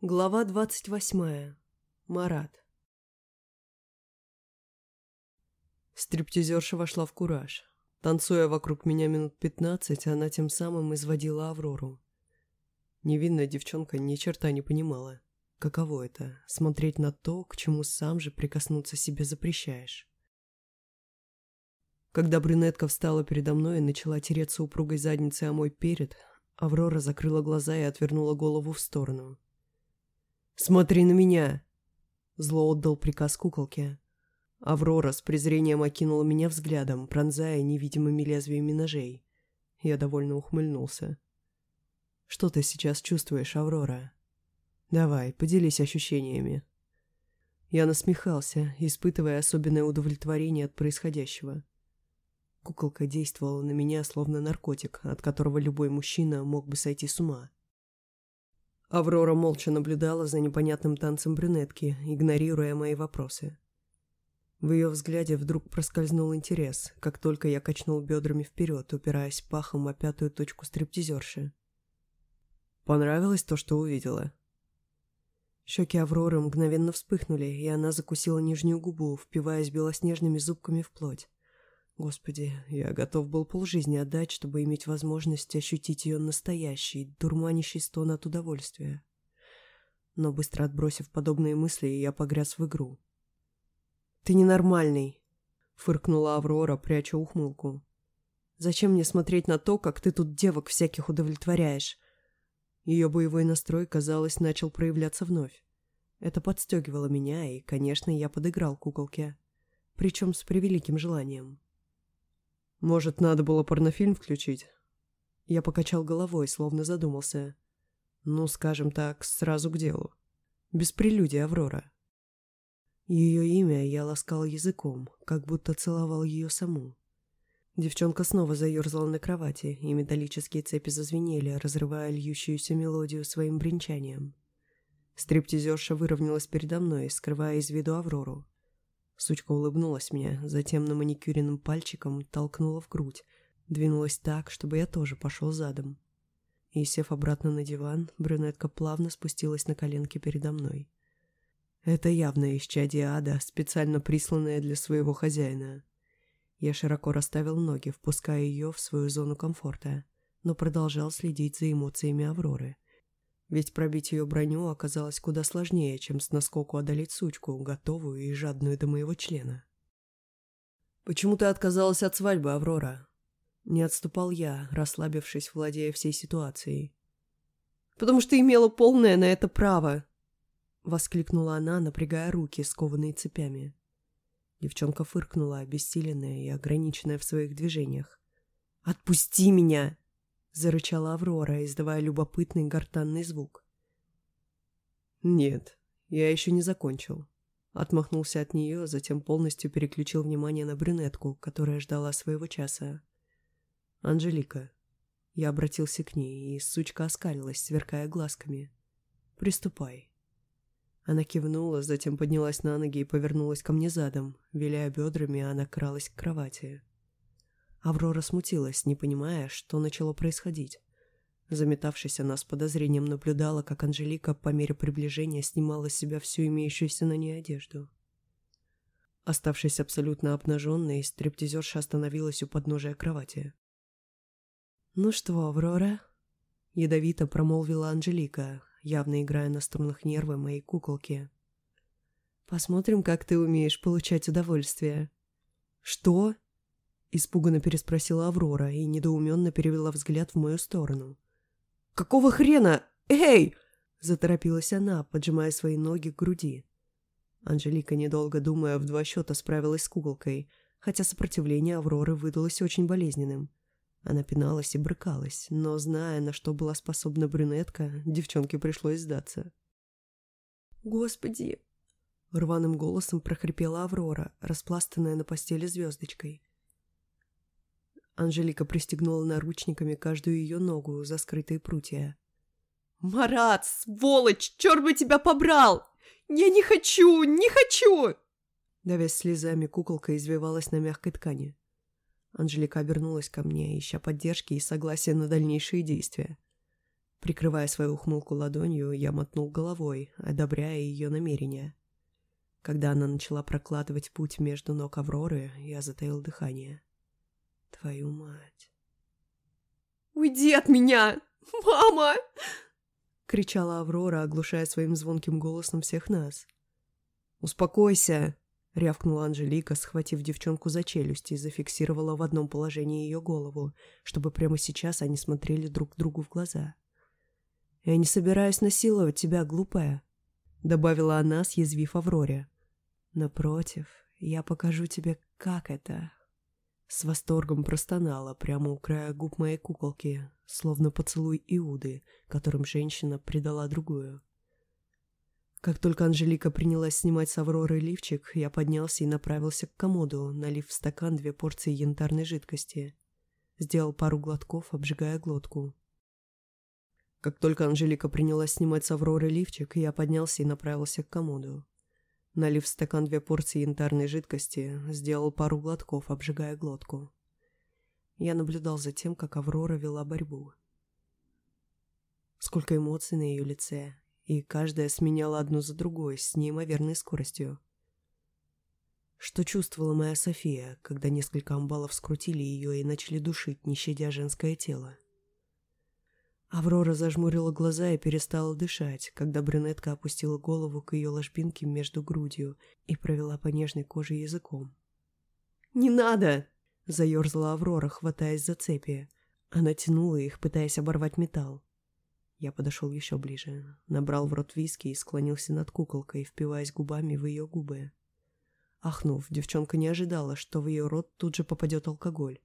Глава двадцать восьмая. Марат. Стриптизерша вошла в кураж. Танцуя вокруг меня минут пятнадцать, она тем самым изводила Аврору. Невинная девчонка ни черта не понимала. Каково это — смотреть на то, к чему сам же прикоснуться себе запрещаешь. Когда брюнетка встала передо мной и начала тереться упругой задницей о мой перед, Аврора закрыла глаза и отвернула голову в сторону. «Смотри на меня!» Зло отдал приказ куколке. Аврора с презрением окинула меня взглядом, пронзая невидимыми лезвиями ножей. Я довольно ухмыльнулся. «Что ты сейчас чувствуешь, Аврора? Давай, поделись ощущениями». Я насмехался, испытывая особенное удовлетворение от происходящего. Куколка действовала на меня словно наркотик, от которого любой мужчина мог бы сойти с ума. Аврора молча наблюдала за непонятным танцем брюнетки, игнорируя мои вопросы. В ее взгляде вдруг проскользнул интерес, как только я качнул бедрами вперед, упираясь пахом о пятую точку стриптизерши. «Понравилось то, что увидела?» Щеки Авроры мгновенно вспыхнули, и она закусила нижнюю губу, впиваясь белоснежными зубками в плоть. Господи, я готов был полжизни отдать, чтобы иметь возможность ощутить ее настоящий, дурманящий стон от удовольствия. Но быстро отбросив подобные мысли, я погряз в игру. «Ты ненормальный», — фыркнула Аврора, пряча ухмылку. «Зачем мне смотреть на то, как ты тут девок всяких удовлетворяешь?» Ее боевой настрой, казалось, начал проявляться вновь. Это подстегивало меня, и, конечно, я подыграл куколке. Причем с превеликим желанием. Может, надо было порнофильм включить? Я покачал головой, словно задумался. Ну, скажем так, сразу к делу. Без прелюдии, Аврора. Ее имя я ласкал языком, как будто целовал ее саму. Девчонка снова заерзала на кровати, и металлические цепи зазвенели, разрывая льющуюся мелодию своим бренчанием. Стриптизерша выровнялась передо мной, скрывая из виду Аврору. Сучка улыбнулась мне, затем на маникюренным пальчиком толкнула в грудь, двинулась так, чтобы я тоже пошел задом. И, сев обратно на диван, брюнетка плавно спустилась на коленки передо мной. Это явно исчадие ада, специально присланное для своего хозяина. Я широко расставил ноги, впуская ее в свою зону комфорта, но продолжал следить за эмоциями Авроры — ведь пробить ее броню оказалось куда сложнее, чем с наскоку одолеть сучку, готовую и жадную до моего члена. «Почему ты отказалась от свадьбы, Аврора?» Не отступал я, расслабившись, владея всей ситуацией. «Потому что имела полное на это право!» Воскликнула она, напрягая руки, скованные цепями. Девчонка фыркнула, обессиленная и ограниченная в своих движениях. «Отпусти меня!» Зарычала Аврора, издавая любопытный гортанный звук. «Нет, я еще не закончил». Отмахнулся от нее, затем полностью переключил внимание на брюнетку, которая ждала своего часа. «Анжелика». Я обратился к ней, и сучка оскалилась, сверкая глазками. «Приступай». Она кивнула, затем поднялась на ноги и повернулась ко мне задом. Виляя бедрами, она кралась к кровати. Аврора смутилась, не понимая, что начало происходить. Заметавшись, она с подозрением наблюдала, как Анжелика по мере приближения снимала с себя всю имеющуюся на ней одежду. Оставшись абсолютно обнаженной, стриптизерша остановилась у подножия кровати. «Ну что, Аврора?» — ядовито промолвила Анжелика, явно играя на струнах нервы моей куколки. «Посмотрим, как ты умеешь получать удовольствие». «Что?» Испуганно переспросила Аврора и недоуменно перевела взгляд в мою сторону. «Какого хрена? Эй!» Заторопилась она, поджимая свои ноги к груди. Анжелика, недолго думая, в два счета справилась с куколкой, хотя сопротивление Авроры выдалось очень болезненным. Она пиналась и брыкалась, но, зная, на что была способна брюнетка, девчонке пришлось сдаться. «Господи!» — рваным голосом прохрипела Аврора, распластанная на постели звездочкой. Анжелика пристегнула наручниками каждую ее ногу за скрытые прутья. «Марат, сволочь! Черт бы тебя побрал! Я не хочу! Не хочу!» Давясь слезами, куколка извивалась на мягкой ткани. Анжелика обернулась ко мне, ища поддержки и согласия на дальнейшие действия. Прикрывая свою ухмылку ладонью, я мотнул головой, одобряя ее намерения. Когда она начала прокладывать путь между ног Авроры, я затаил дыхание. Твою мать. «Уйди от меня! Мама!» кричала Аврора, оглушая своим звонким голосом всех нас. «Успокойся!» — рявкнула Анжелика, схватив девчонку за челюсть и зафиксировала в одном положении ее голову, чтобы прямо сейчас они смотрели друг другу в глаза. «Я не собираюсь насиловать тебя, глупая», — добавила она, съязвив Авроре. «Напротив, я покажу тебе, как это». С восторгом простонала прямо у края губ моей куколки, словно поцелуй Иуды, которым женщина предала другую. Как только Анжелика принялась снимать с Авроры лифчик, я поднялся и направился к комоду, налив в стакан две порции янтарной жидкости. Сделал пару глотков, обжигая глотку. Как только Анжелика принялась снимать с Авроры лифчик, я поднялся и направился к комоду. Налив в стакан две порции янтарной жидкости, сделал пару глотков, обжигая глотку. Я наблюдал за тем, как Аврора вела борьбу. Сколько эмоций на ее лице, и каждая сменяла одну за другой с неимоверной скоростью. Что чувствовала моя София, когда несколько амбалов скрутили ее и начали душить, не щадя женское тело? Аврора зажмурила глаза и перестала дышать, когда брюнетка опустила голову к ее ложбинке между грудью и провела по нежной коже языком. «Не надо!» — заерзала Аврора, хватаясь за цепи. Она тянула их, пытаясь оборвать металл. Я подошел еще ближе, набрал в рот виски и склонился над куколкой, впиваясь губами в ее губы. Ахнув, девчонка не ожидала, что в ее рот тут же попадет алкоголь.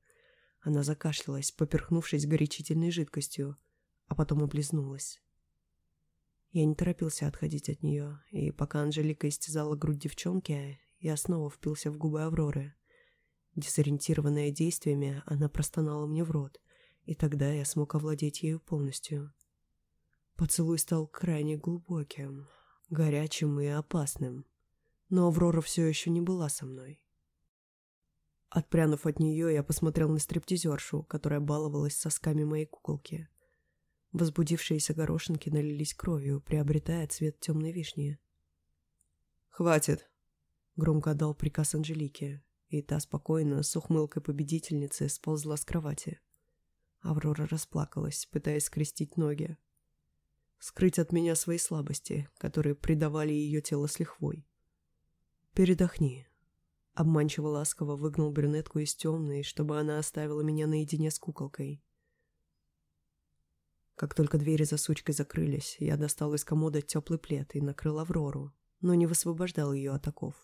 Она закашлялась, поперхнувшись горячительной жидкостью — а потом облизнулась. Я не торопился отходить от нее, и пока Анжелика истязала грудь девчонки, я снова впился в губы Авроры. Дезориентированная действиями, она простонала мне в рот, и тогда я смог овладеть ею полностью. Поцелуй стал крайне глубоким, горячим и опасным, но Аврора все еще не была со мной. Отпрянув от нее, я посмотрел на стриптизершу, которая баловалась сосками моей куколки. Возбудившиеся горошинки налились кровью, приобретая цвет темной вишни. «Хватит!» — громко отдал приказ Анжелике, и та спокойно, с ухмылкой победительницы, сползла с кровати. Аврора расплакалась, пытаясь скрестить ноги. Скрыть от меня свои слабости, которые придавали ее тело с лихвой. «Передохни», — обманчиво ласково выгнал брюнетку из темной, чтобы она оставила меня наедине с куколкой. Как только двери за сучкой закрылись, я достал из комода теплый плед и накрыл Аврору, но не высвобождал ее от оков.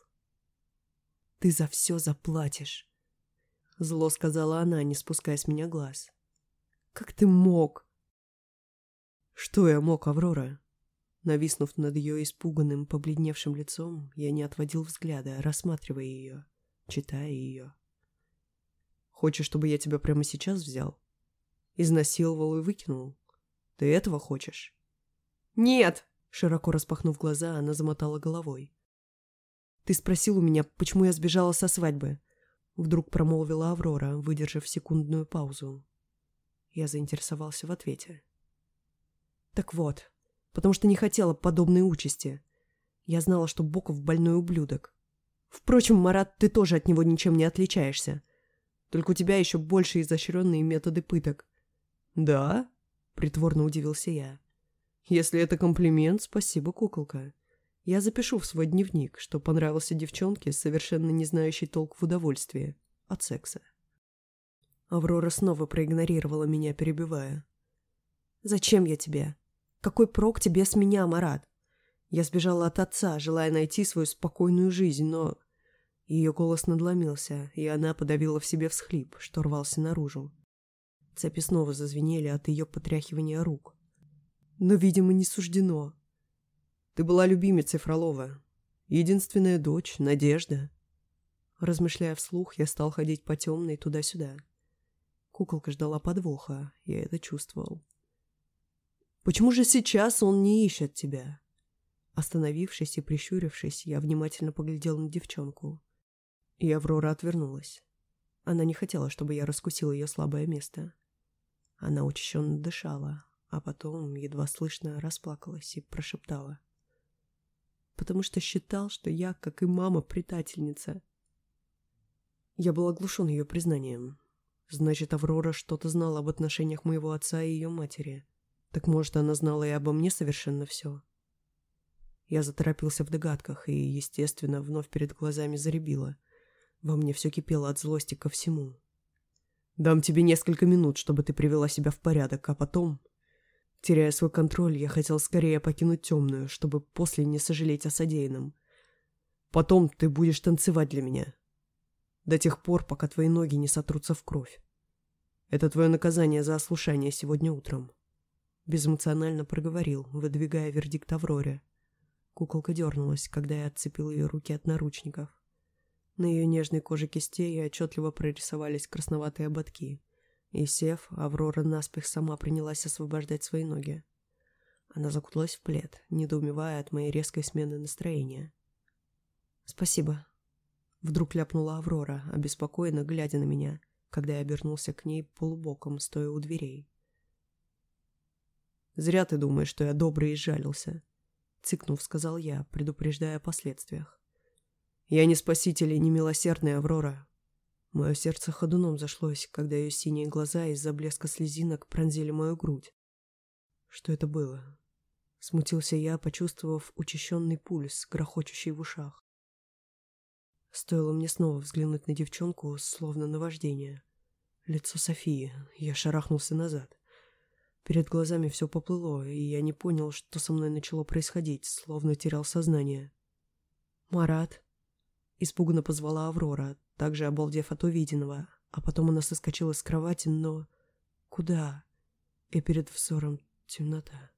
«Ты за все заплатишь!» Зло сказала она, не спуская с меня глаз. «Как ты мог?» «Что я мог, Аврора?» Нависнув над ее испуганным, побледневшим лицом, я не отводил взгляда, рассматривая ее, читая ее. «Хочешь, чтобы я тебя прямо сейчас взял? Изнасиловал и выкинул?» Ты этого хочешь?» «Нет!» Широко распахнув глаза, она замотала головой. «Ты спросил у меня, почему я сбежала со свадьбы?» Вдруг промолвила Аврора, выдержав секундную паузу. Я заинтересовался в ответе. «Так вот, потому что не хотела подобной участи. Я знала, что Боков больной ублюдок. Впрочем, Марат, ты тоже от него ничем не отличаешься. Только у тебя еще больше изощренные методы пыток». «Да?» Притворно удивился я. Если это комплимент, спасибо, куколка. Я запишу в свой дневник, что понравился девчонке, совершенно не знающей толк в удовольствии от секса. Аврора снова проигнорировала меня, перебивая. «Зачем я тебе? Какой прок тебе с меня, Марат? Я сбежала от отца, желая найти свою спокойную жизнь, но...» Ее голос надломился, и она подавила в себе всхлип, что рвался наружу. Цепи снова зазвенели от ее потряхивания рук. Но, видимо, не суждено. Ты была любимицей Фролова. Единственная дочь, Надежда. Размышляя вслух, я стал ходить по темной туда-сюда. Куколка ждала подвоха, я это чувствовал. «Почему же сейчас он не ищет тебя?» Остановившись и прищурившись, я внимательно поглядел на девчонку. И Аврора отвернулась. Она не хотела, чтобы я раскусил ее слабое место. Она учащенно дышала, а потом едва слышно расплакалась и прошептала. Потому что считал, что я, как и мама, предательница. Я был оглушен ее признанием. Значит, Аврора что-то знала об отношениях моего отца и ее матери. Так может, она знала и обо мне совершенно все? Я заторопился в догадках и, естественно, вновь перед глазами заребило. Во мне все кипело от злости ко всему. «Дам тебе несколько минут, чтобы ты привела себя в порядок, а потом...» Теряя свой контроль, я хотел скорее покинуть темную, чтобы после не сожалеть о содеянном. «Потом ты будешь танцевать для меня. До тех пор, пока твои ноги не сотрутся в кровь. Это твое наказание за ослушание сегодня утром». Безэмоционально проговорил, выдвигая вердикт Авроре. Куколка дернулась, когда я отцепил ее руки от наручников. На ее нежной коже кистей отчетливо прорисовались красноватые ободки. И сев, Аврора наспех сама принялась освобождать свои ноги. Она закуталась в плед, недоумевая от моей резкой смены настроения. «Спасибо», — вдруг ляпнула Аврора, обеспокоенно глядя на меня, когда я обернулся к ней полубоком, стоя у дверей. «Зря ты думаешь, что я добрый и жалился. Цыкнув, сказал я, предупреждая о последствиях. «Я не спаситель и не милосердный, Аврора». Мое сердце ходуном зашлось, когда ее синие глаза из-за блеска слезинок пронзили мою грудь. Что это было? Смутился я, почувствовав учащенный пульс, грохочущий в ушах. Стоило мне снова взглянуть на девчонку, словно на вождение. Лицо Софии. Я шарахнулся назад. Перед глазами все поплыло, и я не понял, что со мной начало происходить, словно терял сознание. «Марат!» Испуганно позвала Аврора, также обалдев от увиденного, а потом она соскочила с кровати, но... Куда? И перед взором темнота.